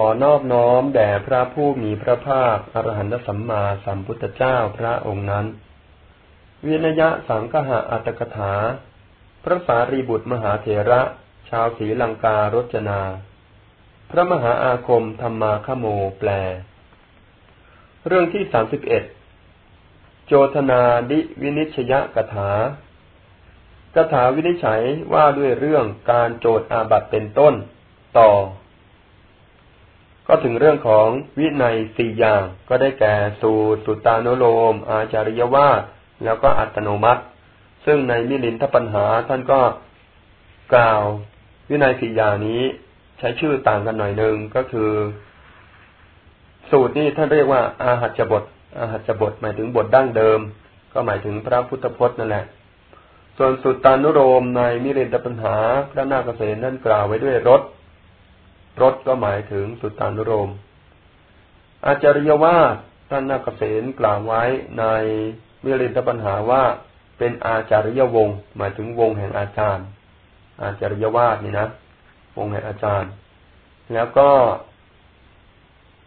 ขอนอบน้อมแด่พระผู้มีพระภาคอรหันตสัมมาสัมพุทธเจ้าพระองค์นั้นวินยะสังคหะอัตถกถา พระสารีบุตรมหาเถระ ชาวศรีลังการจนา พระมหาอาคมธรรมาคโมแปล เรื่องที่สามสิบเอ็ดโจทนาดิวินิชยกถากถาวินิจฉัยว่าด้วยเรื่องการโจทย์อาบัตเป็นต้น ต่อ ก็ถึงเรื่องของวินัยสี่อย่างก็ได้แก่สูตรสุตานุโลม อาจาริยวาแล้วก็อัตโนมัติ ซึ่งในมิลินทปัญหาท่านก็กล่าววินัยสี่อย่างนี้ใช้ชื่อต่างกันหน่อยหนึ่งก็คือ สูตรนี้ท่านเรียกว่า อาหัจบท อาหัจบท หมายถึงบทดั้งเดิม ก็หมายถึงพระพุทธพจน์นั่นแหละ ส่วนสุตานุโรมในมิเรนตปัญหาพระนาคเษนนั่นกล่าวไว้ด้วยรถ รถก็หมายถึงสุตตานุโรม อาจาริยวาท่านนาคเษนกล่าวไว้ในมิเรนตปัญหาว่าเป็นอาจาริยวง หมายถึงวงแห่งอาจารย์ อาจาริยวาสนี่นะ วงแห่งอาจารย์ แล้วก็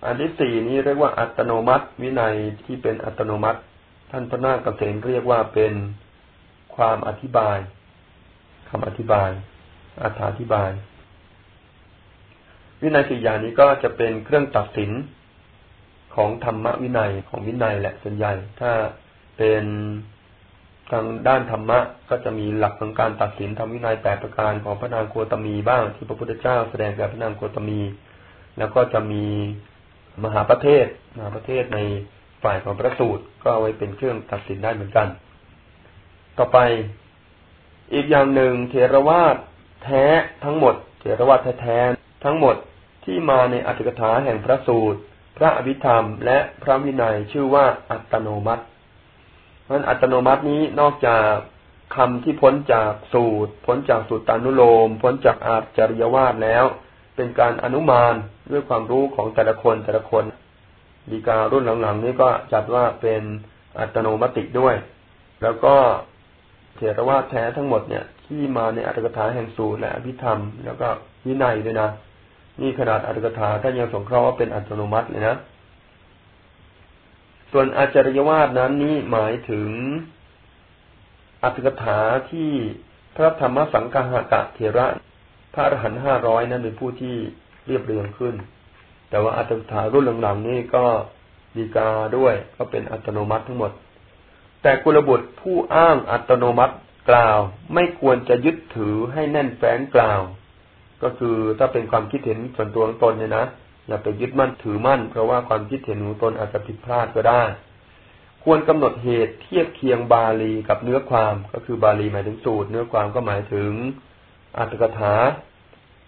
อันที่สี่นี้เรียกว่าอัตโนมัติ วินัยที่เป็นอัตโนมัติ ท่านพระนาคเษนเรียกว่าเป็นความอธิบายคำอธิบายอธิบาย วินัยสี่อย่างนี้ก็จะเป็นเครื่องตัดสินของธรรมวินัยของวินัยแหละส่วนใหญ่ ถ้าเป็นทางด้านธรรมะก็จะมีหลักของการตัดสินธรรมวินัยแปดประการของพระนางโคตมีบ้างที่พระพุทธเจ้าแสดงแก่พระนางโคตมี แล้วก็จะมีมหาประเทศมหาประเทศในฝ่ายของพระสูตรก็เอาไว้เป็นเครื่องตัดสินได้เหมือนกัน ต่อไป อีกอย่างหนึ่งเทรวาสแท้ทั้งหมดเทรวาสแท้ทั้งหมด ที่มาในอัตถกถาแห่งพระสูตร พระอภิธรรม และพระวินัยชื่อว่าอัตโนมัติเพราะอัตโนมัตินี้นอกจากคำที่พ้นจากสูตร พ้นจากสูตรตานุโลม พ้นจากอาจริยวาสแล้ว เป็นการอนุมานด้วยความรู้ของแต่ละคนแต่ละคนดีการุ่นหลังๆนี้ก็จัดว่าเป็นอัตโนมติด้วย แล้วก็เถรวาทแท้ทั้งหมดเนี่ย ที่มาในอัตถกถาแห่งสูตรและอภิธรรม แล้วก็วินัยด้วยนะ นี่ขนาดอัตถกถาท่านยังสงเคราะห์ว่าเป็นอัตโนมัติเลยนะ ส่วนอาจารยวาสนั้นนี่หมายถึงอัตถกถาที่พระธรรมสังฆหกะเถระพระอรหันต์ห้าร้อยนั้นเป็นผู้ที่เรียบเรียงขึ้น แต่ว่าอัตถกถารุ่นหลังๆนี่ก็ดีกาด้วยก็เป็นอัตโนมัติทั้งหมด แต่กุลบุตรผู้อ้างอัตโนมัติกล่าว ไม่ควรจะยึดถือให้แน่นแฟ้นกล่าว ก็คือถ้าเป็นความคิดเห็นส่วนตัวของตนเนี่ยนะอย่าไปยึดมั่นถือมั่น เพราะว่าความคิดเห็นของตนอาจจะผิดพลาดก็ได้ ควรกำหนดเหตุเทียบเคียงบาลีกับเนื้อความ ก็คือบาลีหมายถึงสูตร เนื้อความก็หมายถึงอัตถกถา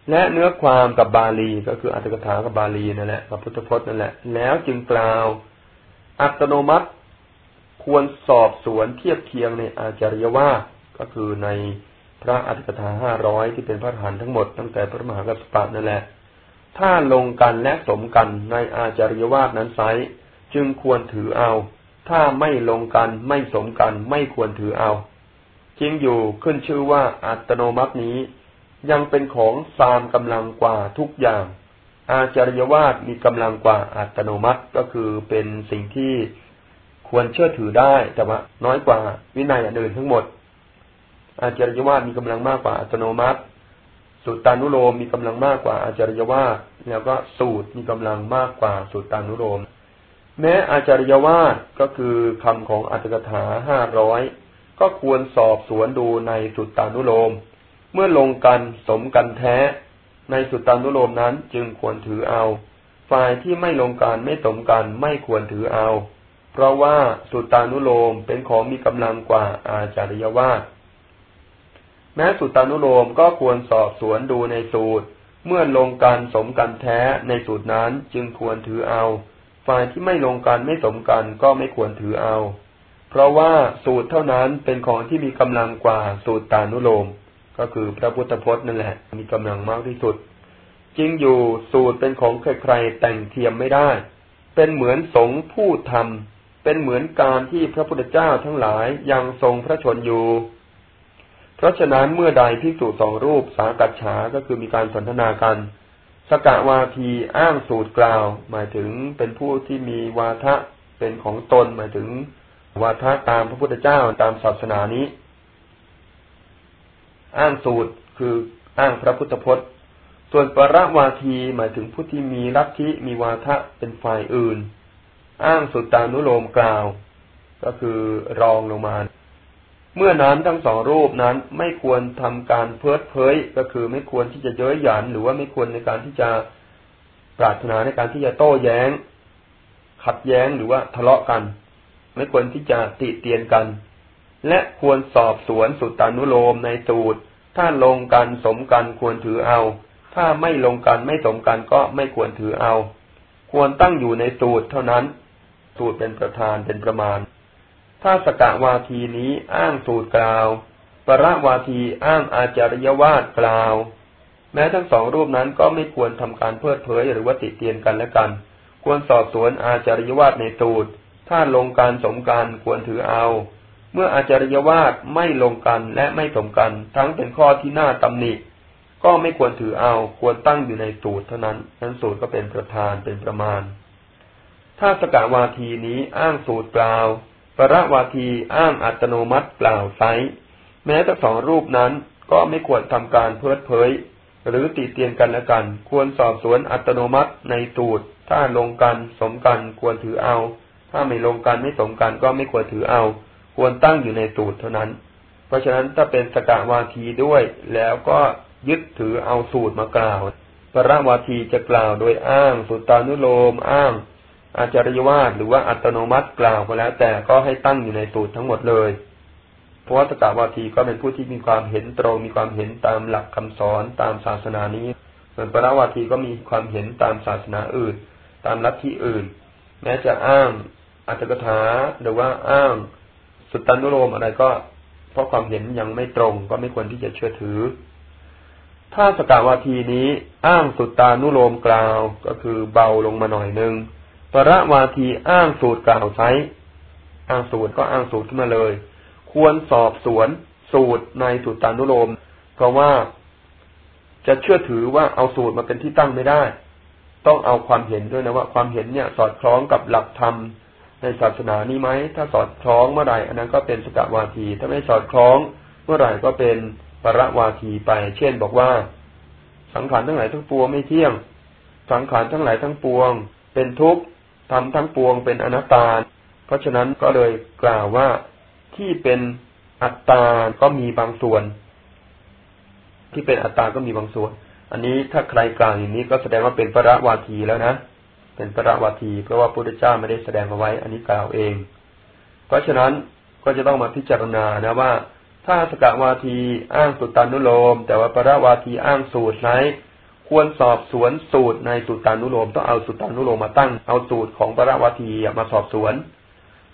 และเนื้อความกับบาลีก็คืออัตถกถากับบาลีนั่นแหละกับพุทธพจน์นั่นแหละ แล้วจึงกล่าว อัตโนมัติควรสอบสวนเทียบเคียงในอาจารยว่าก็คือใน พระอัฏฐกถาห้าร้อยที่เป็นพระฐานทั้งหมดตั้งแต่พระมหากัสปะนั่นแหละ ถ้าลงกันและสมกันในอาจารยวาสนั้นไซจึงควรถือเอา ถ้าไม่ลงกันไม่สมกันไม่ควรถือเอาจริงอยู่ขึ้นชื่อว่าอัตโนมัตินี้ ยังเป็นของสามกำลังกว่าทุกอย่าง อาจารยวาสมีกำลังกว่าอัตโนมัติก็คือเป็นสิ่งที่ควรเชื่อถือได้แต่ว่าน้อยกว่าวินัยอื่นทั้งหมด อาจารยวาสมีกำลังมากกว่าอัตโนมัติ สุตตานุโลมมีกำลังมากกว่าอาจารยวาสแล้วก็สูตรมีกำลังมากกว่าสุตตานุโลม แม้อาจารยวาสก็คือคำของอัตถกถาห้าร้อยก็ควรสอบสวนดูในสุตตานุโลม เมื่อลงกันสมกันแท้ ในสุตตานุโลมนั้นจึงควรถือเอา ฝ่ายที่ไม่ลงกันไม่สมกันไม่ควรถือเอา เพราะว่าสุตตานุโลมเป็นของมีกำลังกว่าอาจารยวาส แม้สุตานุโลมก็ควรสอบสวนดูในสูตร เมื่อลงการสมกันแท้ในสูตรนั้นจึงควรถือเอา ฝ่ายที่ไม่ลงกันไม่สมกันก็ไม่ควรถือเอา เพราะว่าสูตรเท่านั้นเป็นของที่มีกำลังกว่าสูตรตานุโลม ก็คือพระพุทธพจน์นั่นแหละ มีกำลังมากที่สุดจริงอยู่สูตรเป็นของใครๆแต่งเทียมไม่ได้ เป็นเหมือนสงผู้ทำเป็นเหมือนการที่พระพุทธเจ้าทั้งหลายยังทรงพระชนอยู่ เพราะฉะนั้นเมื่อใดพิสูจน์สองรูปสากัดฉาก็คือมีการสนทนากัน สกวาทีอ้างสูตรกล่าว หมายถึงเป็นผู้ที่มีวาทะเป็นของตนหมายถึงวาทะตามพระพุทธเจ้าตามศาสนานี้ อ้างสูตรคืออ้างพระพุทธพจน์ ส่วนปรวาทีหมายถึงผู้ที่มีลัทธิมีวาทะเป็นฝ่ายอื่น อ้างสุตตานุโลมกล่าว ก็คือรองลงมา เมื่อนั้นทั้งสองรูปนั้นไม่ควรทำการเพิดเพยก็คือไม่ควรที่จะเย้ยหยันหรือว่าไม่ควรในการที่จะปรารถนาในการที่จะโต้แย้ง ขัดแย้งหรือว่าทะเลาะกัน ไม่ควรที่จะติเตียนกัน และควรสอบสวนสุตานุโลมในสูตร ถ้าลงกันสมกันควรถือเอา ถ้าไม่ลงกันไม่สมกันก็ไม่ควรถือเอา ควรตั้งอยู่ในสูตรเท่านั้น สูตรเป็นประธานเป็นประมาณ ถ้าสกาวาทีนี้อ้างสูตรกล่าว ปรวาทีอ้างอาจารยวาดกล่าว แม้ทั้งสองรูปนั้นก็ไม่ควรทำการเพิดเผยหรือว่าติเตียนกันและกัน ควรสอบสวนอาจารยวาดในสูตร ถ้าลงการสมกันควรถือเอา เมื่ออาจารยวาดไม่ลงกันและไม่สมกัน ทั้งเป็นข้อที่น่าตำหนิ ก็ไม่ควรถือเอา ควรตั้งอยู่ในสูตรเท่านั้น นั้นสูตรก็เป็นประธานเป็นประมาณ ถ้าสกาวาทีนี้อ้างสูตรกล่าว ปรวาทีอ้างอัตโนมัติกล่าวไซแม้ทั้งสองรูปนั้นก็ไม่ควรทำการเพิดเผย หรือติเตียนกันและกัน ควรสอบสวนอัตโนมัติในตูด ถ้าลงกันสมกันควรถือเอา ถ้าไม่ลงกันไม่สมกันก็ไม่ควรถือเอา ควรตั้งอยู่ในตูดเท่านั้น เพราะฉะนั้นถ้าเป็นสกาวาทีด้วย แล้วก็ยึดถือเอาสูตรมากล่าว ปรวาทีจะกล่าวโดยอ้างสุตตานุโลมอ้าง อาจารยวาดหรือว่าอัตโนมัติกล่าวก็แล้ว แต่ก็ให้ตั้งอยู่ในสูตรทั้งหมดเลย เพราะว่าตกาวาทีก็เป็นผู้ที่มีความเห็นตรงมีความเห็นตามหลักคำสอนตามศาสนานี้ ส่วนปราวาทีก็มีความเห็นตามศาสนาอื่น ตามลัทธิอื่น แม้จะอ้างอัตถกถาหรือว่าอ้างสุตตันุโลมอะไรก็ เพราะความเห็นยังไม่ตรงก็ไม่ควรที่จะเชื่อถือ ถ้าสกาวาทีนี้อ้างสุตตานุโลมกล่าวก็คือเบาลงมาหน่อยนึง ปรวาทีอ้างสูตรกล่าวใช้อ้างสูตรก็อ้างสูตรขึ้นมาเลย ควรสอบสวนสูตรในสูตรตานุโลม เพราะว่าจะเชื่อถือว่าเอาสูตรมาเป็นที่ตั้งไม่ได้ ต้องเอาความเห็นด้วยนะว่า ความเห็นเนี่ย สอดคล้องกับหลักธรรมในศาสนานี้ไหม ถ้าสอดคล้องเมื่อไหร่อันนั้นก็เป็นสกวาที ถ้าไม่สอดคล้องเมื่อไหร่ก็เป็นปรวาทีไป เช่นบอกว่า สังขารทั้งหลายทั้งปวงไม่เที่ยง สังขารทั้งหลายทั้งปวง เป็นทุกข์ ทำทั้งปวงเป็นอนัตตา เพราะฉะนั้นก็เลยกล่าวว่าที่เป็นอัตตาก็มีบางส่วน ที่เป็นอัตตาก็มีบางส่วน อันนี้ถ้าใครกล่าวอย่างนี้ก็แสดงว่าเป็นพระวาทีแล้วนะ เป็นพระวาที เพราะว่าพระพุทธเจ้าไม่ได้แสดงเอาไว้ อันนี้กล่าวเอง เพราะฉะนั้นก็จะต้องมาพิจารณานะว่า ถ้าสกวาทีอ้างสุตตานุโลม แต่ว่าพระวาทีอ้างสูตรไหน ควรสอบสวนสูตรในสุตานุโลมต้องเอาสุตานุโลมมาตั้ง เอาสูตรของปรวัตีมาสอบสวน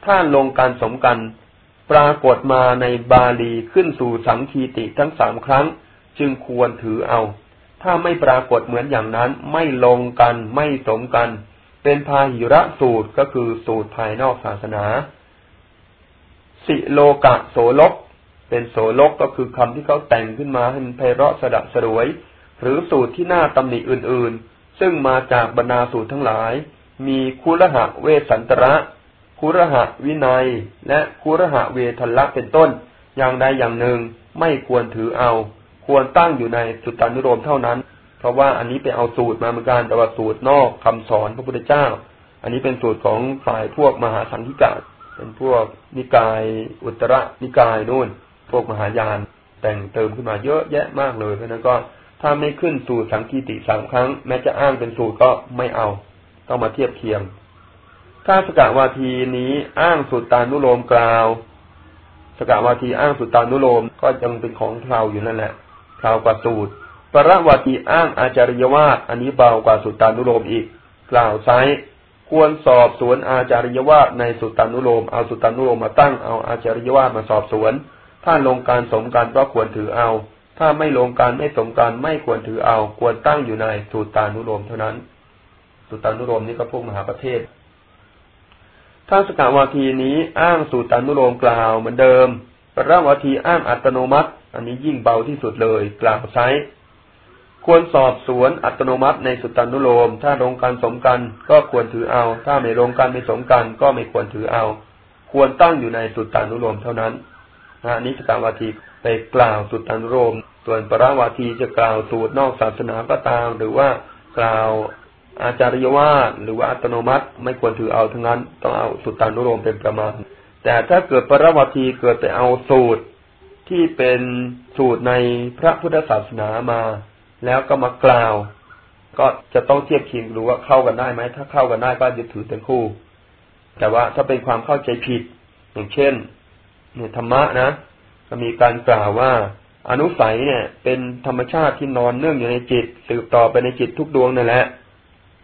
ถ้าลงการสมกันปรากฏมาในบาลีขึ้นสู่สังคีติทั้งสามครั้ง จึงควรถือเอา ถ้าไม่ปรากฏเหมือนอย่างนั้นไม่ลงกันไม่สมกัน เป็นพาหิระสูตรก็คือสูตรภายนอกศาสนา สิโลกะโสลก เป็นโสลกก็คือคำที่เขาแต่งขึ้นมาให้มันไพเราะสดับสรวย หรือสูตรที่น่าตำหนิอื่นๆ ซึ่งมาจากบรรดาสูตรทั้งหลาย มีคุรหะเวสันตระคุรหะวินัย และคุรหะเวทละเป็นต้น อย่างใดอย่างหนึ่งไม่ควรถือเอา ควรตั้งอยู่ในสุตตานุโลมเท่านั้น เพราะว่าอันนี้ไปเอาสูตรมาเหมือนกันแต่ว่าสูตรนอกคำสอนพระพุทธเจ้า อันนี้เป็นสูตรของฝ่ายพวกมหาสังฆิกะเป็นพวกนิกายอุตระนิกายนู่น พวกมหายาน แต่งเติมขึ้นมาเยอะแยะมากเลยเพราะนั้นก็ ถ้าไม่ขึ้นสูตรสังกีติสามครั้ง แม้จะอ้างเป็นสูตรก็ไม่เอา ต้องมาเทียบเคียงถ้าสกาวาทีนี้อ้างสุตตานุโลมกล่าว สกาวาทีอ้างสุตตานุโลมก็ยังเป็นของเราอยู่นั่นแหละเรากว่าสูตรปรวาทีอ้างอาจาริยวาสอันนี้เบากว่าสุตตานุโลมอีก กล่าวไซควรสอบสวนอาจาริยวาสในสุตตานุโลมเอาสุตตานุโลมมาตั้งเอาอาจาริยวาสมาสอบสวน ถ้าลงการสมการก็ควรถือเอา ถ้าไม่ลงการไม่สมการไม่ควรถือเอา ควรตั้งอยู่ในสูตตานุโลมเท่านั้น สูตตานุโลมนี้ก็พวกมหาประเทศ ถ้าสกาวาทีนี้อ้างสูตตานุโลมกล่าวเหมือนเดิมปราวาทีอ้างอัตโนมัติ อันนี้ยิ่งเบาที่สุดเลย กล่าวใช้ ควรสอบสวนอัตโนมัติในสุตตันุโลม ถ้าลงกันสมกันก็ควรถือเอา ถ้าไม่ลงกันไม่สมกันก็ไม่ควรถือเอา ควรตั้งอยู่ในสุตตันุโลมเท่านั้นนะนิสกาวาที ไปกล่าวสุตตันุโลมส่วนปราวาทีจะกล่าวสูตรนอกศาสนาก็ตาม หรือว่ากล่าวอาจารยวาหรือว่าอัตโนมัติ ไม่ควรถือเอาทั้งนั้น ต้องเอาสุตตันุโลมเป็นประมาณ แต่ถ้าเกิดปราวาทีเกิดไปเอาสูตรที่เป็นสูตรในพระพุทธศาสนามา แล้วก็มากล่าว ก็จะต้องเทียบเคียงดูว่าเข้ากันได้ไหมถ้าเข้ากันได้ก็จะถือเป็นคู่ แต่ว่าถ้าเป็นความเข้าใจผิด อย่างเช่นเนี่ยธรรมะนะ ก็มีการกล่าวว่า อนุสัยเนี่ย เป็นธรรมชาติที่นอนเนื่องอยู่ในจิต สืบต่อไปในจิตทุกดวงนั่นแหละ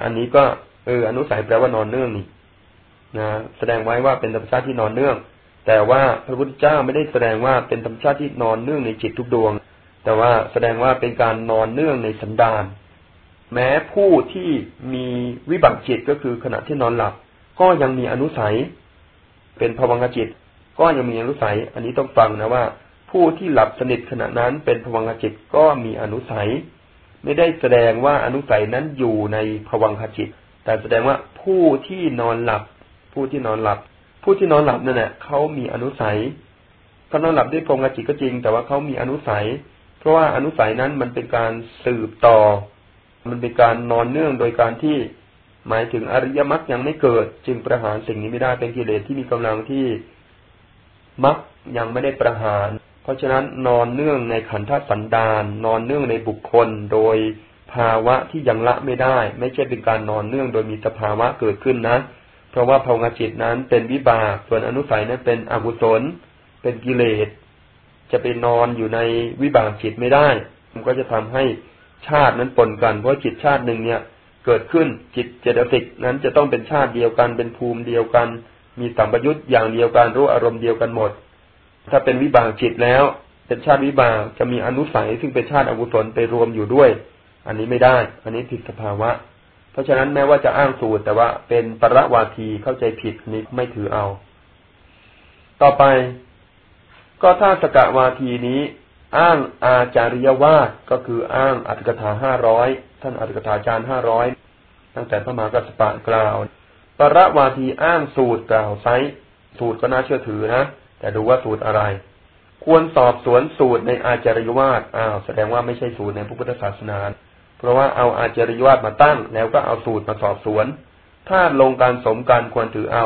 อันนี้ก็เอออนุสัยแปลว่านอนเนื่องนี่นะแสดงไว้ว่าเป็นธรรมชาติที่นอนเนื่อง แต่ว่าพระพุทธเจ้าไม่ได้แสดงว่าเป็นธรรมชาติที่นอนเนื่องในจิตทุกดวง แต่ว่าแสดงว่าเป็นการนอนเนื่องในสันดานแม้ผู้ที่มีวิบัติจิตก็คือขณะที่นอนหลับ ก็ยังมีอนุสัย เป็นภวังคจิต ก็ยังมีอนุสัย อันนี้ต้องฟังนะว่า ผู้ที่หลับสนิทขณะนั้นเป็นภวังคจิตก็มีอนุสัย ไม่ได้แสดงว่าอนุสัยนั้นอยู่ในภวังคจิต แต่แสดงว่าผู้ที่นอนหลับ ผู้ที่นอนหลับ ผู้ที่นอนหลับนั่นแหละเขามีอนุสัยเขานอนหลับด้วยภวังคจิตก็จริง แต่ว่าเขามีอนุสัย เพราะว่าอนุสัยนั้นมันเป็นการสืบต่อ มันเป็นการนอนเนื่องโดยการที่หมายถึงอริยมรรคยังไม่เกิด จึงประหารสิ่งนี้ไม่ได้เป็นกิเลสที่มีกำลังที่ มรรคยังไม่ได้ประหาร เพราะฉะนั้นนอนเนื่องในขันธสันดานนอนเนื่องในบุคคลโดยภาวะที่ยังละไม่ได้ ไม่ใช่เป็นการนอนเนื่องโดยมีสภาวะเกิดขึ้นนะ เพราะว่าภาวะจิตนั้นเป็นวิบาก ส่วนอนุสัยนั้นเป็นอกุศล เป็นกิเลส จะไปนอนอยู่ในวิบากจิตไม่ได้ มันก็จะทำให้ชาตินั้นปนกัน เพราะจิตชาติหนึ่งเนี่ย เกิดขึ้นจิตเจตสิกนั้นจะต้องเป็นชาติเดียวกัน เป็นภูมิเดียวกัน มีสัมปยุตอย่างเดียวกันรู้อารมณ์เดียวกันหมด ถ้าเป็นวิบากจิตแล้ว เป็นชาติวิบากจะมีอนุสัยซึ่งเป็นชาติอกุศลไปรวมอยู่ด้วย อันนี้ไม่ได้ อันนี้ผิดสภาวะ เพราะฉะนั้นแม้ว่าจะอ้างสูตร แต่ว่าเป็นปรวาทีเข้าใจผิดนี้ไม่ถือเอา ต่อไป ก็ถ้าสกวาทีนี้ อ้างอาจาริยวาสก็คืออ้างอัตถกถาห้าร้อยท่านอัตถกถาจารย์ห้าร้อยตั้งแต่พระมหากัสปะกล่าว ปรวาทีอ้างสูตรกล่าวไซสูตรก็น่าเชื่อถือนะ แต่ดูว่าสูตรอะไร ควรสอบสวนสูตรในอาจาริยวาสอ้าวแสดงว่าไม่ใช่สูตรในพระพุทธศาสนา เพราะว่าเอาอาจาริยวาสมาตั้ง แล้วก็เอาสูตรมาสอบสวน ถ้าลงการสมการควรถือเอา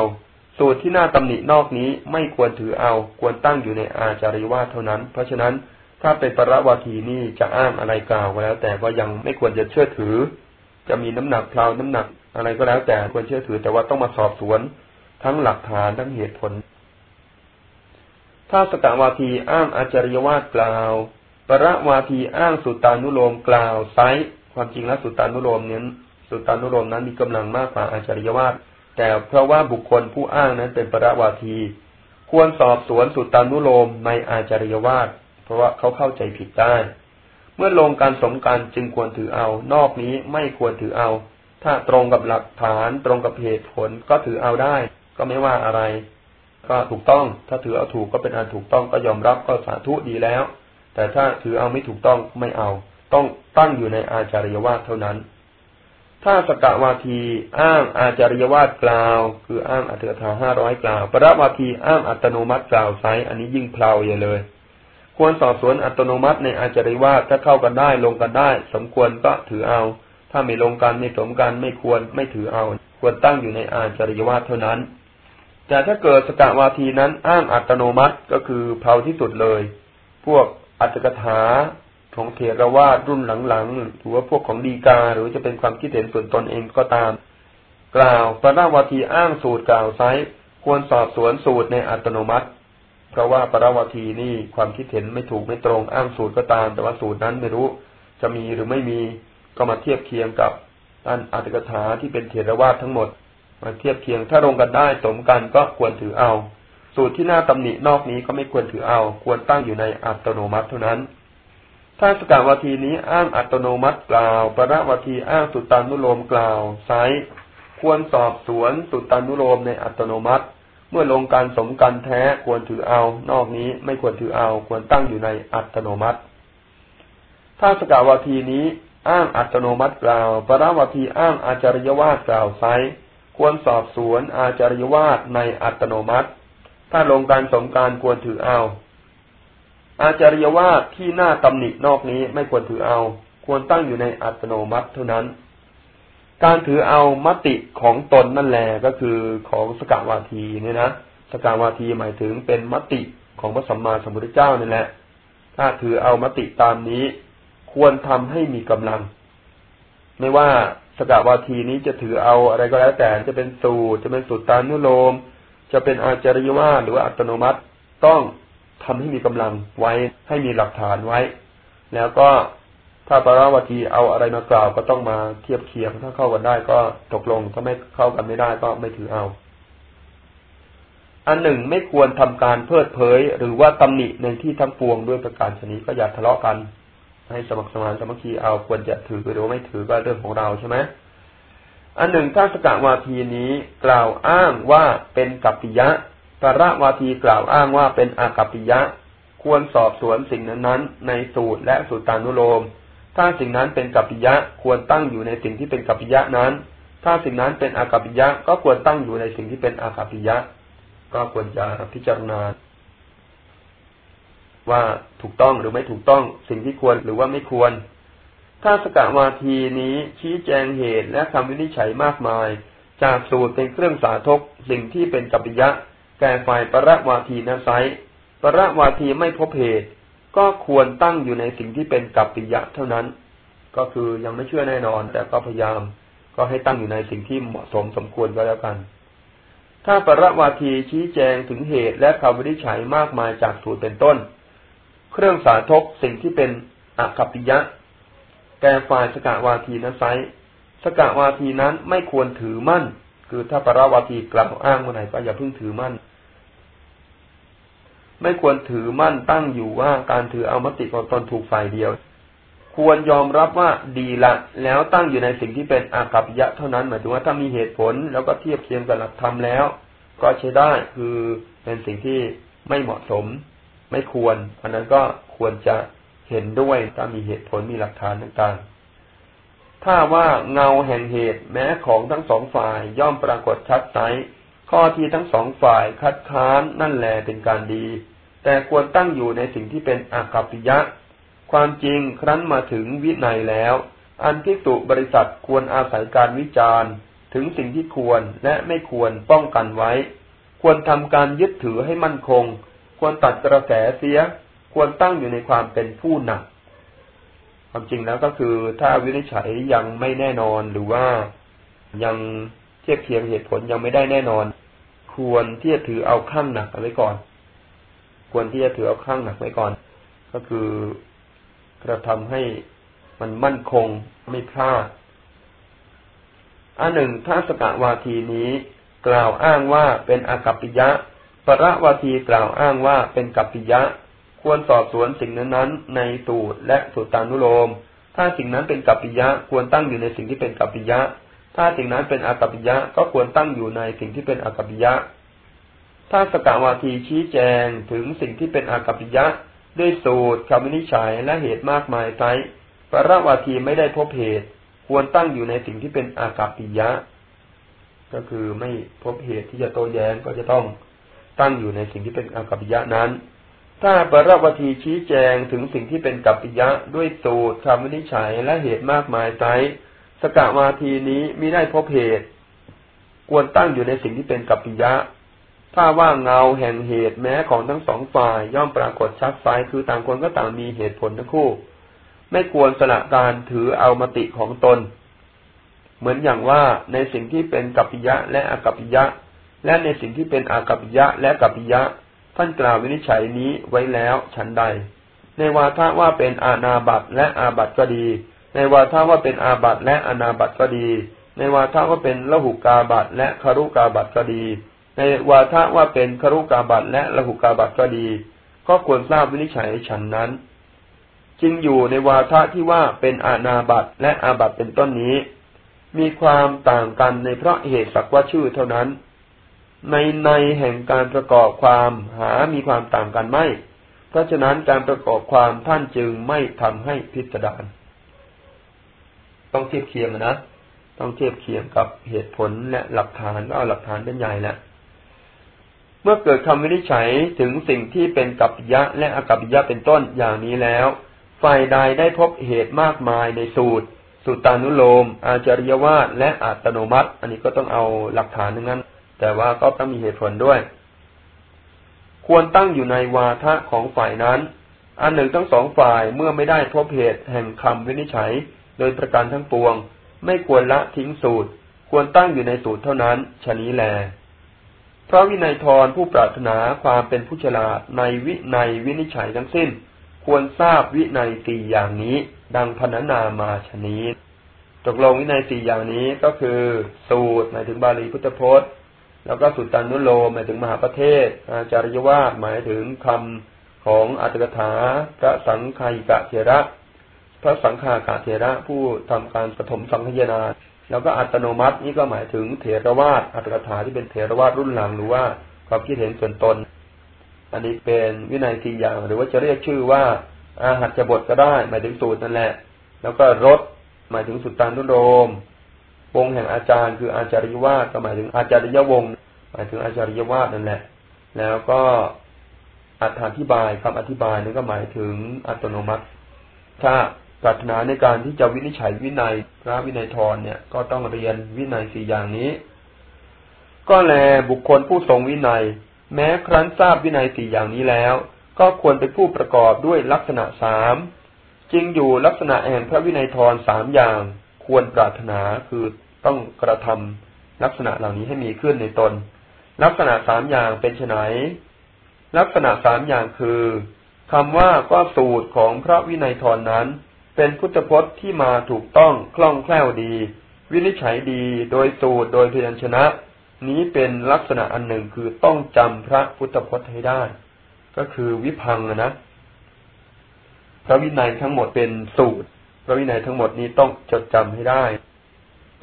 สูตรที่น่าตำหนินอกนี้ไม่ควรถือเอา ควรตั้งอยู่ในอาจาริวาเท่านั้น เพราะฉะนั้นถ้าเป็นปรวาทีนี่จะอ้างอะไรกล่าวก็แล้ว แต่ก็ยังไม่ควรจะเชื่อถือ จะมีน้ำหนักเพลาน้ำหนัก อะไรก็แล้วแต่ควรเชื่อถือ แต่ว่าต้องมาสอบสวน ทั้งหลักฐานทั้งเหตุผล ถ้าสกวาทีอ้างอาจาริยวาสกล่าวปรวาทีอ้างสุตานุโลมกล่าวไซความจริงแล้วสุตานุโลมนี้สุตานุโลมนั้นมีกำลังมากกว่าอาจาริยวาสแต่เพราะว่าบุคคลผู้อ้างนั้นเป็นปรวาที ควรสอบสวนสุตานุโลมในอาจาริยวาสเพราะว่าเขาเข้าใจผิดได้ เมื่อลงการสมการจึงควรถือเอา นอกนี้ไม่ควรถือเอา ถ้าตรงกับหลักฐานตรงกับเหตุผลก็ถือเอาได้ ก็ไม่ว่าอะไร ก็ถูกต้อง ถ้าถือเอาถูกก็เป็นอันถูกต้องก็ยอมรับก็สาธุดีแล้ว แต่ถ้าถือเอาไม่ถูกต้องไม่เอา ต้องตั้งอยู่ในอาจาริยวาสเท่านั้น ถ้าสกวาทีอ้างอาจาริยวาสกล่าว คืออ้างอัตถาห้าร้อยกล่าวปรวาทีอ้างอัตโนมัติกล่าวไซอันนี้ยิ่งเพลาใหญ่เลยควรสอบสวนอัตโนมัติในอาจาริวาสถ้าเข้ากันได้ลงกันได้ สมควรก็ถือเอา ถ้าไม่ลงกันไม่สมกันไม่ควรไม่ถือเอา ควรตั้งอยู่ในอาจาริยวาเท่านั้น แต่ถ้าเกิดสกาวาทีนั้นอ้างอัตโนมัติก็คือเพลาที่สุดเลย พวกอัตถกถาของเทรวาสรุ่นหลังๆหรือว่าพวกของดีกาหรือจะเป็นความคิดเห็นส่วนตนเองก็ตาม กล่าวปราวาทีอ้างสูตรกล่าวไซควรสอบสวนสูตรในอัตโนมัติ เพราะว่าปราวาทีนี่ความคิดเห็นไม่ถูกไม่ตรงอ้างสูตรก็ตาม แต่ว่าสูตรนั้นไม่รู้ จะมีหรือไม่มี ก็มาเทียบเคียงกับท่านอัตถกถาที่เป็นเทรวาสทั้งหมด มาเทียบเคียงถ้าลงกันได้สมกันก็ควรถือเอา สูตรที่น่าตำหนินอกนี้ก็ไม่ควรถือเอา ควรตั้งอยู่ในอัตโนมัติเท่านั้น ถ้าสกาวทีนี้อ้างอัตโนมัติกล่าวปรวทีอ้างสุตานุโลมกล่าวไซควรสอบสวนสุตานุโลมในอัตโนมัติ เมื่อลงการสมกันแท้ควรถือเอา นอกนี้ไม่ควรถือเอา ควรตั้งอยู่ในอัตโนมัติถ้าสกาวทีนี้ อ้างอัตโนมัติกล่าวปราวทีอ้างอาจาริยวาสกล่าวไซควรสอบสวนอาจาริยวาสในอัตโนมัติ ถ้าลงการสมการควรถือเอา อาจาริยวาสที่หน้าตำหนินอกนี้ไม่ควรถือเอา ควรตั้งอยู่ในอัตโนมัติเท่านั้น การถือเอามติของตนนั่นแหละก็คือของสกาวาทีเนี่ยนะสกาวาทีหมายถึงเป็นมติของพระสัมมาสัมพุทธเจ้านี่แหละ ถ้าถือเอามติตามนี้ ควรทำให้มีกำลัง ไม่ว่าสกาวาทีนี้จะถือเอาอะไรก็แล้วแต่จะเป็นสูตร จะเป็นสูตรตานุโลม จะเป็นอาจาริยวาหรือว่าอัตโนมัติต้องทำให้มีกำลังไว้ให้มีหลักฐานไว้ แล้วก็ถ้าปราวทีเอาอะไรมากล่าวก็ต้องมาเทียบเคียงถ้าเข้ากันได้ก็ตกลงถ้าไม่เข้ากันไม่ได้ก็ไม่ถือเอา อันหนึ่งไม่ควรทำการเพิดเผยหรือว่าตำหนิในที่ทั้งปวงด้วยประการชนิดก็อย่าทะเลาะกัน ให้สมัครสมานสมัคคีเอาควรจะถือหรือไม่ถือก็เรื่องของเราใช่ไหมอันหนึ่งถ้าสกวาทีนี้กล่าวอ้างว่าเป็นกัปปิยะปรวาทีกล่าวอ้างว่าเป็นอากัปปิยะ ควรสอบสวนสิ่งนั้นๆ ในสูตรและสูตรตานุโลม ถ้าสิ่งนั้นเป็นกัปปิยะควรตั้งอยู่ในสิ่งที่เป็นกัปปิยะนั้น ถ้าสิ่งนั้นเป็นอากัปปิยะก็ควรตั้งอยู่ในสิ่งที่เป็นอากัปปิยะ ก็ควรจะพิจารณา ว่าถูกต้องหรือไม่ถูกต้องสิ่งที่ควรหรือว่าไม่ควรถ้าสกวาทีนี้ชี้แจงเหตุและคำวินิจฉัยมากมาย จากสูตรเป็นเครื่องสาธกสิ่งที่เป็นกัปปิยะ แก่ฝ่ายประวาทีนะไซประวาทีไม่พบเหตุ ก็ควรตั้งอยู่ในสิ่งที่เป็นกัปปิยะเท่านั้น ก็คือยังไม่เชื่อแน่นอน แต่ก็พยายาม ก็ให้ตั้งอยู่ในสิ่งที่เหมาะสมสมควรก็แล้วกัน ถ้าประวาทีชี้แจงถึงเหตุและคำวินิจฉัยมากมายจากสูตรเป็นต้น เครื่องสาธกสิ่งที่เป็นอกัปปิยะ แก่ฝ่ายสกาวาทีนั้นไซสกาวาทีนั้นไม่ควรถือมั่น คือถ้าปราวาทีกล่าวอ้างเมื่อไหร่ก็อย่าเพิ่งถือมั่น ไม่ควรถือมั่นตั้งอยู่ว่าการถือเอามติของตนถูกฝ่ายเดียว ควรยอมรับว่าดีละ แล้วตั้งอยู่ในสิ่งที่เป็นอากัปยะเท่านั้นหมายถึงว่าถ้ามีเหตุผลแล้วก็เทียบเคียงกับหลักธรรมแล้ว ก็ใช้ได้คือเป็นสิ่งที่ไม่เหมาะสม ไม่ควร อันนั้นก็ควรจะเห็นด้วยถ้ามีเหตุผลมีหลักฐานต่างๆ ถ้าว่าเงาแห่งเหตุแม้ของทั้งสองฝ่ายย่อมปรากฏชัดไซข้อที่ทั้งสองฝ่ายคัดค้านนั่นแหละเป็นการดี แต่ควรตั้งอยู่ในสิ่งที่เป็นอากัปปิยะ ความจริงครั้นมาถึงวินัยแล้ว อันพิสุบริษัทควรอาศัยการวิจารณ์ ถึงสิ่งที่ควรและไม่ควรป้องกันไว้ ควรทำการยึดถือให้มั่นคง ควรตัดกระแสเสีย ควรตั้งอยู่ในความเป็นผู้หนัก ความจริงแล้วก็คือถ้าวินิจฉัยยังไม่แน่นอนหรือว่ายังเทียบเทียงเหตุผลยังไม่ได้แน่นอน ควรที่จะถือเอาข้างหนักไว้ก่อน ควรที่จะถือเอาข้างหนักไว้ก่อน ก็คือกระทำให้มันมั่นคงไม่พลาดอันหนึ่งถ้าสกะวาทีนี้ กล่าวอ้างว่าเป็นอากัปปิยะ ปรวทีกล่าวอ้างว่าเป็นกัปปิยะ ควรสอบสวนสิ่งนั้นๆในสูตรและสูตรตานุโลม ถ้าสิ่งนั้นเป็นกัปปิยะควรตั้งอยู่ในสิ่งที่เป็นกัปปิยะ ถ้าสิ่งนั้นเป็นอากัปปิยะก็ควรตั้งอยู่ในสิ่งที่เป็นอากัปปิยะ ถ้าสกาวาทีชี้แจงถึงสิ่งที่เป็นอากัปปิยะ ด้วยสูตรคำวินิจฉัยและเหตุมากมายไซปรวาทีไม่ได้พบเหตุ ควรตั้งอยู่ในสิ่งที่เป็นอากัปปิยะ ก็คือไม่พบเหตุที่จะโต้แย้งก็จะต้อง ตั้งอยู่ในสิ่งที่เป็นอกัปปิยะนั้น ถ้าปรวทีชี้แจงถึงสิ่งที่เป็นกัปปิยะด้วยสูตรคำวินิจฉัยและเหตุมากมายไซสกาวาทีนี้มิได้พบเหตุ ควรตั้งอยู่ในสิ่งที่เป็นกัปปิยะ ถ้าว่าเงาแห่งเหตุแม้ของทั้งสองฝ่ายย่อมปรากฏชัดไซคือต่างคนก็ต่างมีเหตุผลทั้งคู่ ไม่ควรสละการถือเอามติของตน เหมือนอย่างว่าในสิ่งที่เป็นกัปปิยะและอกัปปิยะ และในสิ่งที่เป็นอากัปยะและกัปยะ ท่านกล่าววินิจฉัยนี้ไว้แล้วฉันใด ในวาทะว่าเป็นอาณาบัตและอาบัตก็ดี ในวาทะว่าเป็นอาบัตและอนาบัตก็ดี ในวาทะว่าเป็นละหุกาบัตและคารุกาบัตก็ดี ในวาทะว่าเป็นคารุกาบัตและละหุกาบัตก็ดี ก็ควรทราบวินิจฉัยฉันนั้น จึงอยู่ในวาทะที่ว่าเป็นอาณาบัตและอาบัตเป็นต้นนี้ มีความต่างกันในเพราะเหตุสักว่าชื่อเท่านั้น ในในแห่งการประกอบความหามีความต่างกันไม่ เพราะฉะนั้นการประกอบความท่านจึงไม่ทำให้พิสดาร ต้องเทียบเคียงนะ ต้องเทียบเคียงกับเหตุผลและหลักฐานก็เอาหลักฐานเป็นใหญ่แหละเมื่อเกิดคำวินิจฉัยถึงสิ่งที่เป็นกัปปิยะและอกัปปิยะเป็นต้นอย่างนี้แล้ว ฝ่ายใดได้พบเหตุมากมายในสูตร สุตานุโลม อาจาริยวาสและอัตโนมัติ อันนี้ก็ต้องเอาหลักฐานทั้งนั้น แต่ว่าก็ต้องมีเหตุผลด้วย ควรตั้งอยู่ในวาทะของฝ่ายนั้น อันหนึ่งทั้งสองฝ่ายเมื่อไม่ได้พบเหตุแห่งคำวินิจฉัย โดยประการทั้งปวง ไม่ควรละทิ้งสูตร ควรตั้งอยู่ในสูตรเท่านั้นชนี้แลพระวินัยทรผู้ปรารถนาความเป็นผู้ฉลาดในวินัยวินิจฉัยทั้งสิ้น ควรทราบวินัยสี่อย่างนี้ ดังพนันามาชนี้ตกลงวินัยสี่อย่างนี้ก็คือ สูตรหมายถึงบาลีพุทธพจน์ แล้วก็สุตตันุโลมหมายถึงมหาประเทศ อาจารยวาสหมายถึงคำของอัตถกถาพระสังฆายิกะเถระ พระสังฆากะเถระผู้ทำการปฐมสังฆยนาแล้วก็อัตโนมัตินี่ก็หมายถึงเถรวาทอัตถกถาที่เป็นเถรวาทรุ่นหลังหรือว่าความคิดเห็นส่วนตน อันนี้เป็นวินัยสี่อย่าง หรือว่าจะเรียกชื่อว่า อาหัจบทก็ได้ หมายถึงสูตรนั่นแหละ แล้วก็รถหมายถึงสุตตานุโรมวงแห่งอาจารย์ คืออาจาริยวาสก็หมายถึงอาจาริยวง หมายถึงอาจาริยวาสนั่นแหละ แล้วก็อธิบายคำอธิบายนั่นก็หมายถึงอัตโนมัติ ถ้าปรารถนาในการที่จะวินิจฉัยวินัยพระวินัยทรเนี่ย ก็ต้องเรียนวินัยสี่อย่างนี้ ก็แลบุคคลผู้ทรงวินัย แม้ครั้นทราบวินัยสี่อย่างนี้แล้ว ก็ควรเป็นผู้ประกอบด้วยลักษณะสามจริงอยู่ลักษณะแห่งพระวินัยทรสามอย่าง ควรปรารถนาคือต้องกระทำลักษณะเหล่านี้ให้มีขึ้นในตน ลักษณะสามอย่างเป็นไนลักษณะสามอย่างคือคำว่าก็สูตรของพระวินัยทรนนั้น เป็นพุทธพจน์ที่มาถูกต้องคล่องแคล่วดี วินิจฉัยดีโดยสูตรโดยพยัญชนะ นี้เป็นลักษณะอันหนึ่งคือต้องจำพระพุทธพจน์ให้ได้ ก็คือวิพังนะพระวินัยทั้งหมดเป็นสูตร พระวินัยทั้งหมดนี้ต้องจดจำให้ได้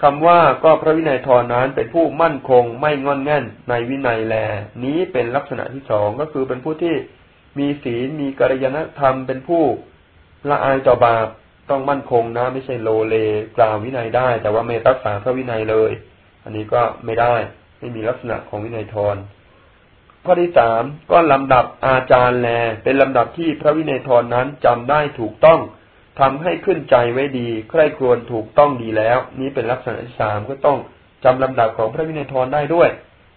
คำว่าก็พระวินัยทอนั้นเป็นผู้มั่นคงไม่งอนแง่นในวินัยแล นี้เป็นลักษณะที่สองก็คือเป็นผู้ที่มีศีลมีกัลยาณธรรมเป็นผู้ละอายต่อบาปต้องมั่นคงนะไม่ใช่โลเลกล่าววินัยได้ แต่ว่าไม่รักษาพระวินัยเลย อันนี้ก็ไม่ได้ไม่มีลักษณะของวินัยทรข้อที่สามก็ลำดับอาจารย์แล เป็นลำดับที่พระวินัยทรนั้นจำได้ถูกต้อง ทำให้ขึ้นใจไว้ดี ใคร่ครวญถูกต้องดีแล้ว นี้เป็นลักษณะที่สามก็ต้องจำลำดับของพระวินัยทรได้ด้วย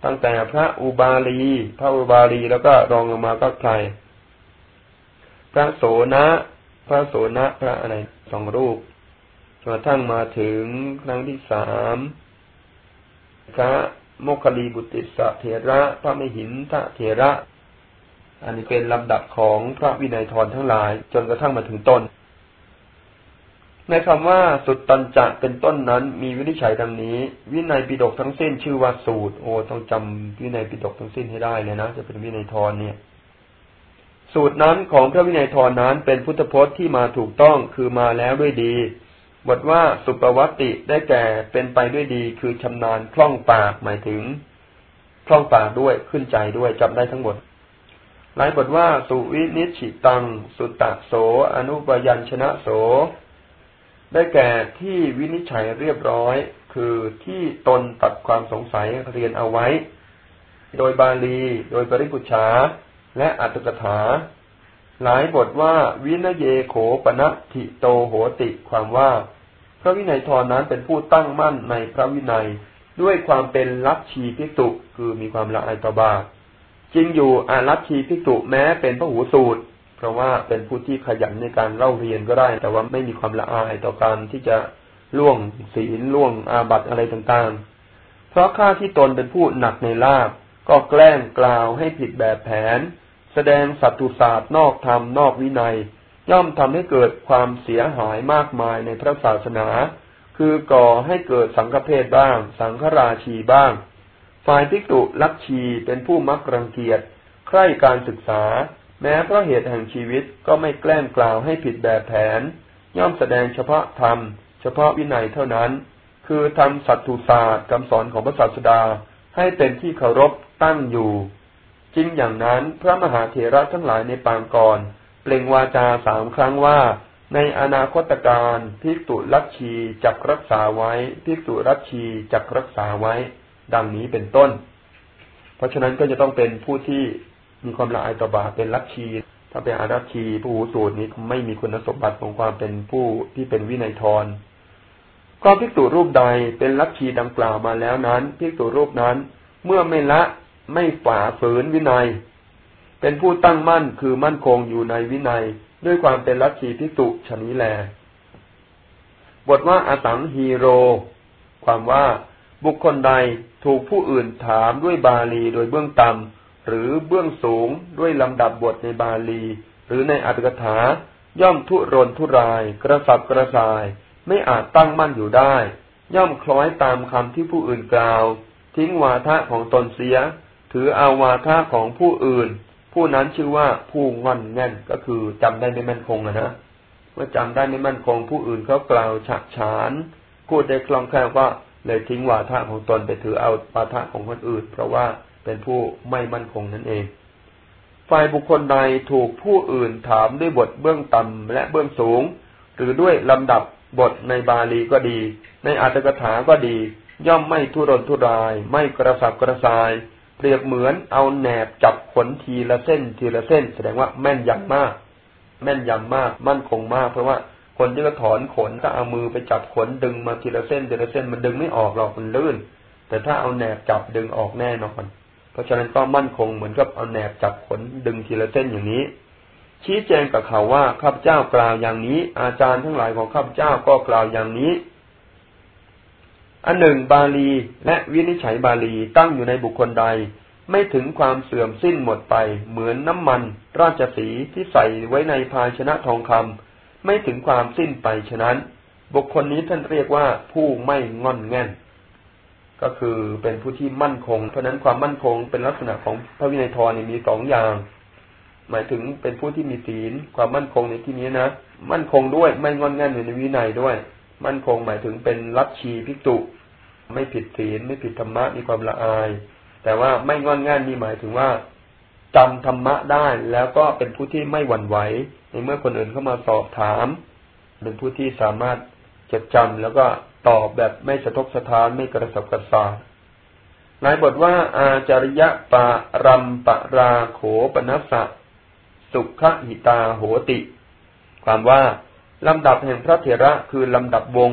ตั้งแต่พระอุบาลี พระอุบาลีแล้วก็รองลงมาก็ใคร พระโสนะ พระโสนะพระอะไรสองรูปจนกระทั่งมาถึงครั้งที่สามพระโมคคลีบุติสะเถระ พระมหินทะเถระ อันนี้เป็นลำดับของพระวินัยทรทั้งหลาย จนกระทั่งมาถึงต้น ในคำว่าสุดตันจะเป็นต้นนั้น มีวินิจฉัยดังนี้ วินัยปิฎกทั้งสิ้นชื่อว่าสูตร โอ้ต้องจำวินัยปิฎกทั้งสิ้นให้ได้เลยนะจะเป็นวินัยทรเนี่ย สูตรนั้นของพระวินัยทรนั้น เป็นพุทธพจน์ที่มาถูกต้องคือมาแล้วด้วยดีบทว่าสุปวัติได้แก่เป็นไปด้วยดี คือชำนาญคล่องปากหมายถึงคล่องปากด้วยขึ้นใจด้วยจำได้ทั้งหมดหลายบทว่าสุวินิชิตัง สุตตะโส อนุปยัญชนะโส ได้แก่ที่วินิจฉัยเรียบร้อย คือที่ตนตัดความสงสัยเรียนเอาไว้ โดยบาลี โดยปริกุชาและอัตถกถา หลายบทว่าวินเยโขปณทิโตโหติความว่า พระวินัยทรนั้นเป็นผู้ตั้งมั่นในพระวินัยด้วยความเป็นลัทธิพิจุคือมีความละอายต่อบาปจริงอยู่อาลัทธิพิจุแม้เป็นพระหูสูตร เพราะว่าเป็นผู้ที่ขยันในการเล่าเรียนก็ได้ แต่ว่าไม่มีความละอายต่อการที่จะล่วงศีลล่วงอาบัตอะไรต่างๆ เพราะข้าที่ตนเป็นผู้หนักในลาบก็แกล้งกล่าวให้ผิดแบบแผน แสดงสัตตุศาสตร์นอกธรรมนอกวินัย ย่อมทำให้เกิดความเสียหายมากมายในพระศาสนา คือก่อให้เกิดสังฆเพศบ้าง สังฆราชีบ้าง ฝ่ายพิกุลักชีเป็นผู้มักรังเกียจใคร่การศึกษา แม้เพราะเหตุแห่งชีวิตก็ไม่แกล้งกล่าวให้ผิดแบบแผน ย่อมแสดงเฉพาะธรรม เฉพาะวินัยเท่านั้น คือทำสัตตุศาสตร์คำสอนของพระศาสดาให้เป็นที่เคารพตั้งอยู่ จริงอย่างนั้นพระมหาเถระทั้งหลายในปางก่อน เปล่งวาจาสามครั้งว่า ในอนาคตการภิกษุลัทชีจักรักษาไว้ภิกษุลัทชีจักรักษาไว้ ดังนี้เป็นต้น เพราะฉะนั้นก็จะต้องเป็นผู้ที่ มีความละอายต่อบาปเป็นลัทชีถ้าเป็นอารัชีผู้หูสูตรนี้ไม่มีคุณสมบัติของความเป็นผู้ที่เป็นวินัยทรก็ภิกษุรูปใดเป็นลัทธิดังกล่าวมาแล้วนั้นภิกษุรูปนั้น เมื่อไม่ละไม่ฝ่าฝืนวินัย เป็นผู้ตั้งมั่นคือมั่นคงอยู่ในวินัย ด้วยความเป็นลัทธิภิกษุชนี้แล บทว่าอาสังฮีโร ความว่าบุคคลใดถูกผู้อื่นถามด้วยบาลีโดยเบื้องต่ำ หรือเบื้องสูงด้วยลำดับบทในบาลี หรือในอัตถกถา ย่อมทุรนทุราย กระสับกระส่าย ไม่อาจตั้งมั่นอยู่ได้ ย่อมคล้อยตามคำที่ผู้อื่นกล่าว ทิ้งวาทะของตนเสีย ถือเอาวาทะของผู้อื่น ผู้นั้นชื่อว่าผู้งอนแน่นก็คือจำได้ไม่มั่นคงนะนะเมื่อจำได้ไม่มั่นคง ผู้อื่นเขากล่าวฉะฉานพูดได้คล่องแคล่วก็เลยทิ้งวาทะของตนไปถือเอาวาทะของคนอื่น เพราะว่า เป็นผู้ไม่มั่นคงนั่นเอง ฝ่ายบุคคลใดถูกผู้อื่นถามด้วยบทเบื้องต่ำและเบื้องสูง หรือด้วยลำดับบทในบาลีก็ดี ในอัตถกถาก็ดี ย่อมไม่ทุรนทุราย ไม่กระสับกระส่าย เปรียบเหมือนเอาแหนบจับขนทีละเส้นทีละเส้น แสดงว่าแม่นยำมาก แม่นยำมากมั่นคงมาก เพราะว่าคนที่ก็ถอนขนก็เอามือไปจับขนดึงมาทีละเส้นทีละเส้นมันดึงไม่ออกหรอกมันลื่น แต่ถ้าเอาแหนบจับดึงออกแน่นอน ราะฉะนั้นก็มั่นคงเหมือนกับเอาแหนบจับขนดึงทีละเส้นอย่างนี้ ชี้แจงกับเขาว่าข้าพเจ้ากล่าวอย่างนี้ อาจารย์ทั้งหลายของข้าพเจ้าก็กล่าวอย่างนี้ อันหนึ่งบาลีและวินิจฉัยบาลีตั้งอยู่ในบุคคลใด ไม่ถึงความเสื่อมสิ้นหมดไป เหมือนน้ำมัน ราชสีที่ใส่ไว้ในภาชนะทองคำไม่ถึงความสิ้นไปฉะนั้น บุคคลนี้ท่านเรียกว่าผู้ไม่งอนแง่น ก็คือเป็นผู้ที่มั่นคง เพราะนั้นความมั่นคงเป็นลักษณะของพระวินัยทรมีสองอย่าง หมายถึงเป็นผู้ที่มีศีล ความมั่นคงในที่นี้นะ มั่นคงด้วยไม่งอนง่นอยู่ในวินัยด้วย มั่นคงหมายถึงเป็นรัชชีพิกตุไม่ผิดศีลไม่ผิดธรรมะมีความละอาย แต่ว่าไม่งอนง่นนี่หมายถึงว่าจำธรรมะได้แล้วก็เป็นผู้ที่ไม่หวั่นไหว ในเมื่อคนอื่นเข้ามาสอบถาม เป็นผู้ที่สามารถจดจำแล้วก็ ตอบแบบไม่สะทกสะท้านไม่กระสับกระส่ายหลายบทว่า อาจาริยะปะรัมปะราโขปนัสสะสุขหิตาโหติ ความว่า ลำดับแห่งพระเถระคือลำดับวง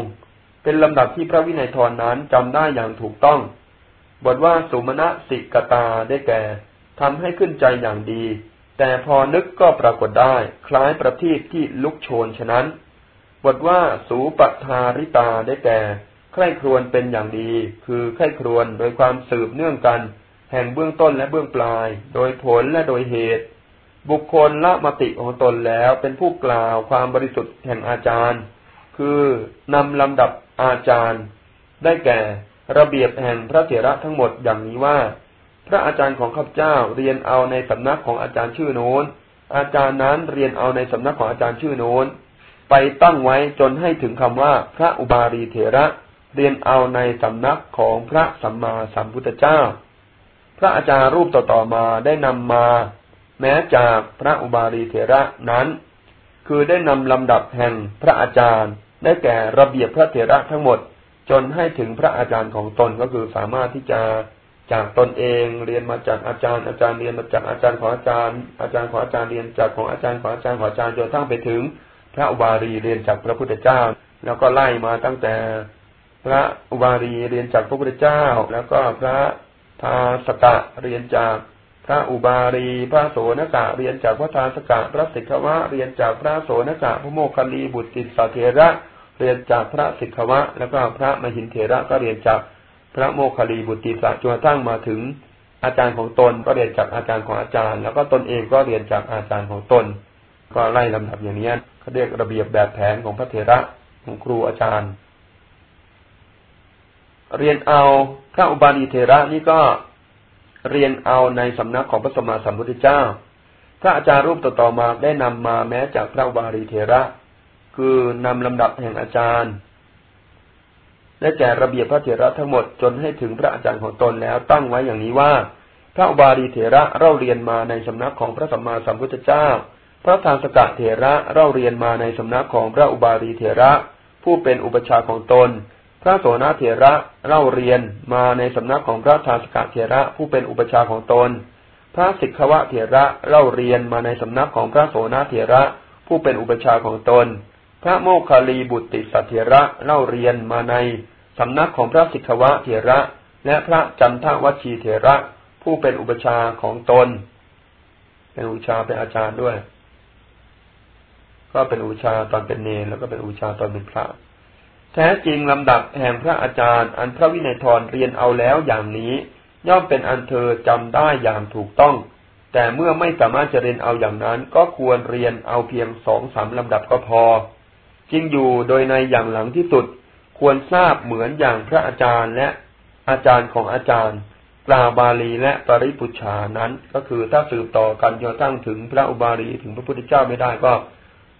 เป็นลำดับที่พระวินัยทรนนั้นจำได้อย่างถูกต้อง บทว่าสุมาณะสิกตาได้แก่ทำให้ขึ้นใจอย่างดี แต่พอนึกก็ปรากฏได้ คล้ายประทีปที่ลุกโชนฉะนั้น บทว่าสูปัทาริตาได้แก่ใคร่ครวญเป็นอย่างดี คือใคร่ครวญโดยความสืบเนื่องกัน แห่งเบื้องต้นและเบื้องปลาย โดยผลและโดยเหตุ บุคคลละมติของตนแล้วเป็นผู้กล่าวความบริสุทธิ์แห่งอาจารย์ คือนำลำดับอาจารย์ ได้แก่ระเบียบแห่งพระเถระทั้งหมดอย่างนี้ว่า พระอาจารย์ของข้าพเจ้าเรียนเอาในสำนักของอาจารย์ชื่อโน้นอาจารย์นั้นเรียนเอาในสำนักของอาจารย์ชื่อโน้น ไปตั้งไว้จนให้ถึงคำว่าพระอุบาลีเถระเรียนเอาในสำนักของพระสัมมาสัมพุทธเจ้า พระอาจารย์รูปต่อๆมาได้นำมา แม้จากพระอุบาลีเถระนั้น คือได้นำลำดับแห่งพระอาจารย์ ได้แก่ระเบียบพระเถระทั้งหมด จนให้ถึงพระอาจารย์ของตนก็คือสามารถที่จะจากตนเองเรียนมาจากอาจารย์ อาจารย์เรียนมาจากอาจารย์ของอาจารย์ อาจารย์ของอาจารย์เรียนจากของอาจารย์ของอาจารย์ของอาจารย์จนทั้งไปถึง พระอุบาลีเรียนจากพระพุทธเจ้า แล้วก็ไล่มาตั้งแต่ พระอุบาลีเรียนจากพระพุทธเจ้า แล้วก็พระทาสกะเรียนจากพระอุบาลีพระโสนกะเรียนจากพระทาสกะ พระสิกขวะเรียนจากพระโสนกะ พระโมคคัลลีบุตรติสเถระ เรียนจากพระสิกขวะ แล้วก็พระมหินเถระก็เรียนจากพระโมคคัลลีบุตรติสจนกระทั่งมาถึงอาจารย์ของตนก็เรียนจากอาจารย์ของอาจารย์ แล้วก็ตนเองก็เรียนจากอาจารย์ของตน ก็ไล่ลำดับอย่างนี้เขาเรียกระเบียบแบบแผนของพระเถระของครูอาจารย์ เรียนเอาพระอุบาลีเถระนี่ก็เรียนเอาในสำนักของพระสมมาสัมพุทธเจ้า พระอาจารย์รูปต่อๆมาได้นำมาแม้จากพระอุบาลีเทระ คือนำลำดับแห่งอาจารย์และแก่ระเบียบพระเถระทั้งหมดจนให้ถึงพระอาจารย์ของตนแล้วตั้งไว้อย่างนี้ว่า พระอุบาลีเถระเราเรียนมาในสำนักของพระสัมมาสัมพุทธเจ้า พระทานสกะเถระเล่าเรียนมาในสำนักของพระอุบาลีเถระ ผู้เป็นอุปชาของตน พระโสนเถระเล่าเรียนมาในสำนักของพระทานสกะเถระผู้เป็นอุปชาของตน พระสิกขวะเถระเล่าเรียนมาในสำนักของพระโสนเถระผู้เป็นอุปชาของตน พระโมคคัลีบุตติสัตเถระเล่าเรียนมาในสำนักของพระสิกขวะเถระ และพระจันทวชีเถระ ผู้เป็นอุปชาของตน เป็นอุปชาเป็นอาจารย์ด้วย ก็เป็นอุชาตอนเป็นเนรแล้วก็เป็นอุชาตอนเป็นพระ แท้จริงลำดับแห่งพระอาจารย์ อันพระวินัยทรเรียนเอาแล้วอย่างนี้ ย่อมเป็นอันเธอจำได้อย่างถูกต้อง แต่เมื่อไม่สามารถจะเรียนเอาอย่างนั้น ก็ควรเรียนเอาเพียงสองสามลำดับก็พอจริงอยู่โดยในอย่างหลังที่สุด ควรทราบเหมือนอย่างพระอาจารย์และอาจารย์ของอาจารย์กล่าวบาลีและปริปุชานั้น ก็คือถ้าสืบต่อกันจนตั้งถึงพระอุบาลีถึงพระพุทธเจ้าไม่ได้ก็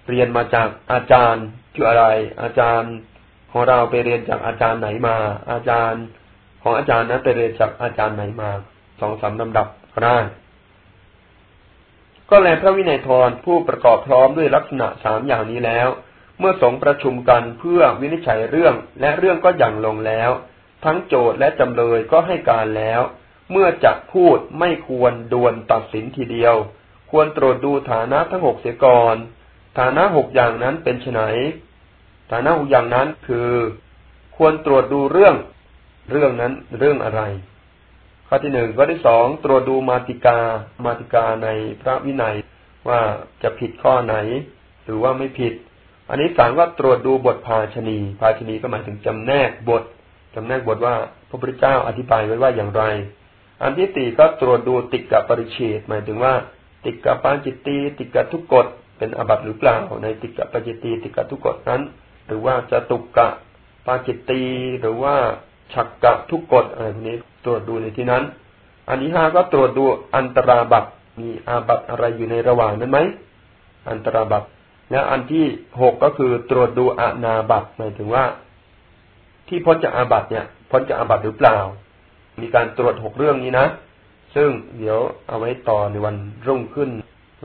เรียนมาจากอาจารย์คืออะไร อาจารย์ของเราไปเรียนจากอาจารย์ไหนมา อาจารย์ของอาจารย์นั้นไปเรียนจากอาจารย์ไหนมาสองสามลำดับก็ได้ก็แลพระวินัยทรผู้ประกอบพร้อมด้วยลักษณะสามอย่างนี้แล้ว เมื่อสงประชุมกันเพื่อวินิจฉัยเรื่อง และเรื่องก็อย่างลงแล้ว ทั้งโจทย์และจำเลยก็ให้การแล้ว เมื่อจะพูดไม่ควรดวนตัดสินทีเดียว ควรตรวจดูฐานะทั้งหกเสียก่อน ฐานะหกอย่างนั้นเป็นไนฐานะหกอย่างนั้นคือ ควรตรวจดูเรื่องเรื่องนั้นเรื่องอะไร ข้อที่หนึ่งข้อที่สองตรวจดูมาติกามาติกาในพระวินัยว่าจะผิดข้อไหน หรือว่าไม่ผิด อันนี้สามว่าตรวจดูบทภาชนีภาชนีก็หมายถึงจำแนกบทจำแนกบทว่าพระพุทธเจ้าอธิบายไว้ว่าอย่างไร อันที่สี่ก็ตรวจดูติกกับปริเชตหมายถึงว่า ติกกับปาจิตตีติกกับทุกกฎ เป็นอบัตหรือเปล่าในติกกับปจิตีติกกับทุกกฎนั้น หรือว่าจะตุกกะปาจิตตีหรือว่าฉักกะทุกกฎอะไรพวกนี้ตรวจดูในที่นั้น อันที่ห้าก็ตรวจดูอันตราบัตมีอาบัตอะไรอยู่ในระหว่างนั้นไหมอันตราบัตและอันที่หกก็คือตรวจดูอานาบัตหมายถึงว่า ที่พ้นจากอาบัตเนี่ยพ้นจากอาบัตหรือเปล่า มีการตรวจหกเรื่องนี้นะ ซึ่งเดี๋ยวเอาไว้ต่อในวันรุ่งขึ้น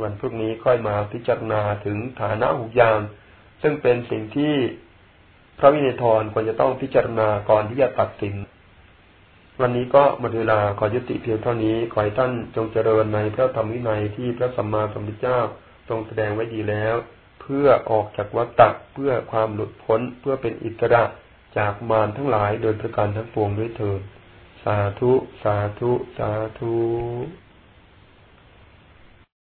วันพรุ่งนี้ค่อยมาพิจารณาถึงฐานะหกยางซึ่งเป็นสิ่งที่พระวินัยทรควรจะต้องพิจารณาก่อนที่จะตัดสิน วันนี้ก็หมดเวลาขอยุติเพียงเท่านี้ ขอให้ท่านจงเจริญในพระธรรมวินัยที่พระสัมมาสัมพุทธเจ้าทรงแสดงไว้ดีแล้ว เพื่อออกจากวัฏฏะเพื่อความหลุดพ้นเพื่อเป็นอิสระจากมารทั้งหลายโดยประการทั้งปวงด้วยเถิดสาธุ สาธุ สาธุ